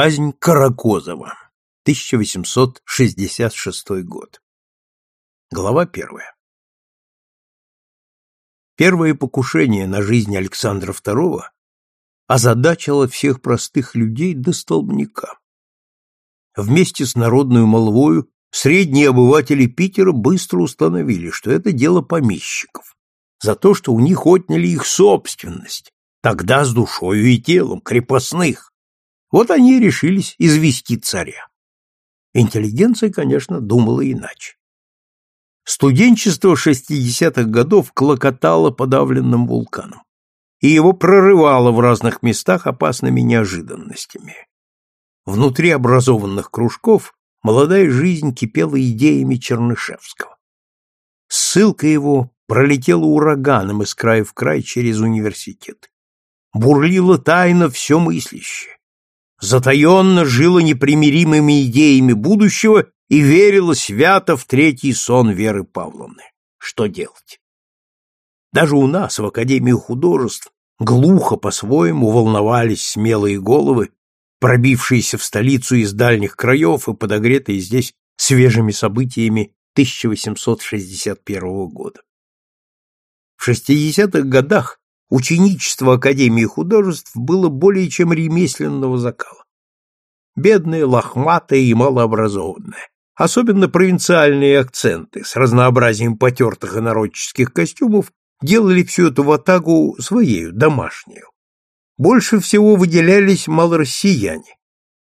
Казнь Каракозова. 1866 год. Глава первая. Первое покушение на жизнь Александра II озадачило всех простых людей до столбняка. Вместе с народной молвою средние обыватели Питера быстро установили, что это дело помещиков, за то, что у них отняли их собственность, тогда с душою и телом, крепостных. Вот они и решились извести царя. Интеллигенция, конечно, думала иначе. Студенчество 60-х годов клокотало подавленным вулканом, и его прорывало в разных местах опасными неожиданностями. Внутри образованных кружков молодая жизнь кипела идеями Чернышевского. Ссылка его пролетела ураганом из края в край через университет. Бурлила тайна все мыслящее затаенно жила непримиримыми идеями будущего и верила свято в третий сон Веры Павловны. Что делать? Даже у нас, в Академии художеств, глухо по-своему волновались смелые головы, пробившиеся в столицу из дальних краев и подогретые здесь свежими событиями 1861 года. В 60-х годах Ученичество Академии художеств было более чем ремесленного закала. Бедные, лохматые и малообразованные, особенно провинциальные акценты с разнообразием потертых и народческих костюмов делали всю эту ватагу своею, домашнюю. Больше всего выделялись малороссияне.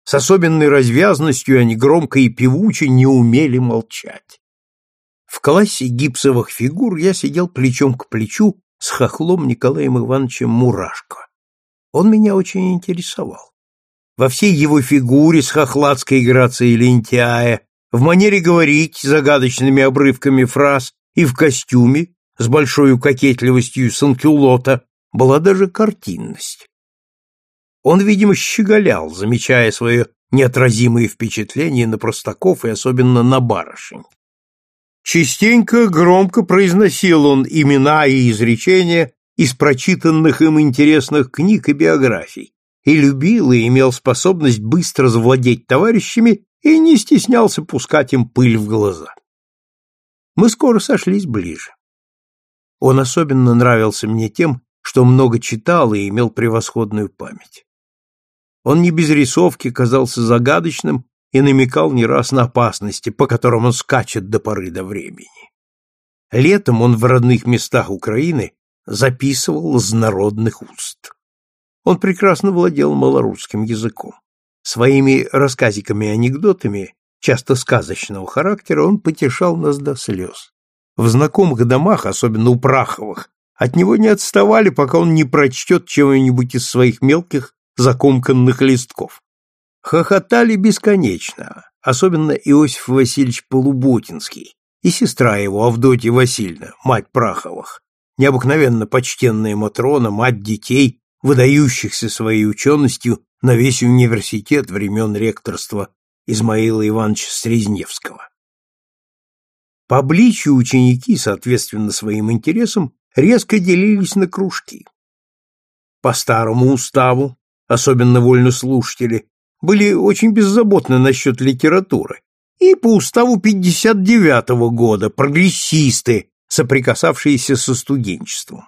С особенной развязностью они громко и певуче не умели молчать. В классе гипсовых фигур я сидел плечом к плечу с хохлом Николаем Ивановичем Мурашко. Он меня очень интересовал. Во всей его фигуре с хохладской грацией лентяя, в манере говорить загадочными обрывками фраз и в костюме с большой кокетливостью санкюлота была даже картинность. Он, видимо, щеголял, замечая свое неотразимое впечатление на простаков и особенно на барышень. Частенько громко произносил он имена и изречения из прочитанных им интересных книг и биографий, и любил и имел способность быстро завладеть товарищами и не стеснялся пускать им пыль в глаза. Мы скоро сошлись ближе. Он особенно нравился мне тем, что много читал и имел превосходную память. Он не без рисовки казался загадочным и намекал не раз на опасности, по которым он скачет до поры до времени. Летом он в родных местах Украины записывал из народных уст. Он прекрасно владел малорусским языком. Своими рассказиками-анекдотами, часто сказочного характера, он потешал нас до слез. В знакомых домах, особенно у Праховых, от него не отставали, пока он не прочтет чего-нибудь из своих мелких закомканных листков. Хохотали бесконечно, особенно Иосиф Васильевич Полуботинский и сестра его Авдотья Васильевна, мать Праховых, необыкновенно почтенная Матрона, мать детей, выдающихся своей ученостью на весь университет времен ректорства Измаила Ивановича Срезневского. По обличию ученики, соответственно своим интересам, резко делились на кружки. По старому уставу, особенно вольнослушатели, были очень беззаботны насчет литературы, и по уставу 59 -го года прогрессисты, соприкасавшиеся со студенчеством.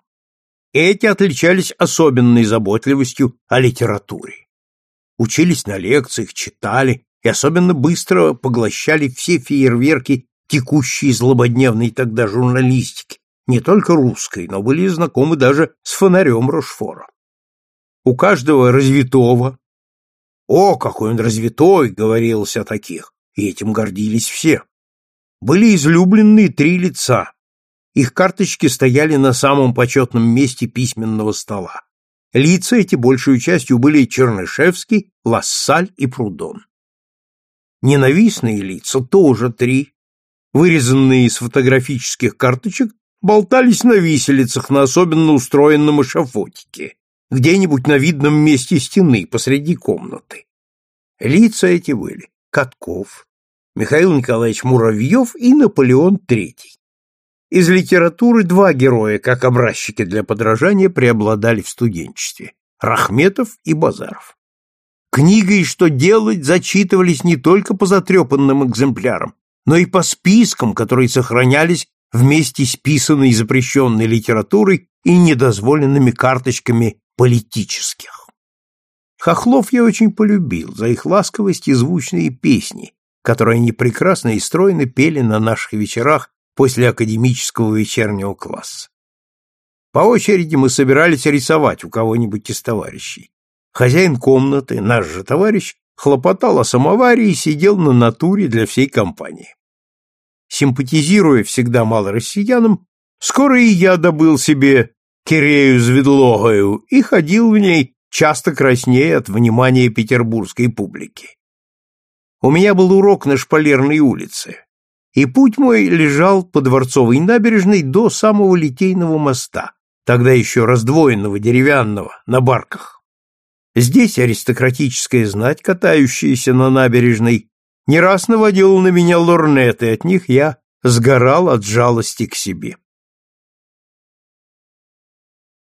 Эти отличались особенной заботливостью о литературе. Учились на лекциях, читали и особенно быстро поглощали все фейерверки текущей злободневной тогда журналистики, не только русской, но были знакомы даже с фонарем Рошфора. У каждого развитого, «О, какой он развитой!» — говорилось о таких, и этим гордились все. Были излюбленные три лица. Их карточки стояли на самом почетном месте письменного стола. Лица эти большую частью были Чернышевский, Лассаль и Прудон. Ненавистные лица тоже три. Вырезанные из фотографических карточек болтались на виселицах на особенно устроенном эшафотике где-нибудь на видном месте стены посреди комнаты. Лица эти были Катков, Михаил Николаевич Муравьев и Наполеон III. Из литературы два героя, как образчики для подражания, преобладали в студенчестве – Рахметов и Базаров. Книга и что делать зачитывались не только по затрепанным экземплярам, но и по спискам, которые сохранялись вместе с писанной запрещенной литературой и недозволенными карточками политических. Хохлов я очень полюбил за их ласковость и звучные песни, которые они прекрасно и стройно пели на наших вечерах после академического вечернего класса. По очереди мы собирались рисовать у кого-нибудь из товарищей. Хозяин комнаты, наш же товарищ, хлопотал о самоваре и сидел на натуре для всей компании. Симпатизируя всегда мало россиянам, скоро и я добыл себе кирею зведлогою и ходил в ней, часто краснея от внимания петербургской публики. У меня был урок на Шпалерной улице, и путь мой лежал по Дворцовой набережной до самого Литейного моста, тогда еще раздвоенного деревянного, на барках. Здесь аристократическая знать, катающаяся на набережной, не раз наводила на меня лорнеты, от них я сгорал от жалости к себе.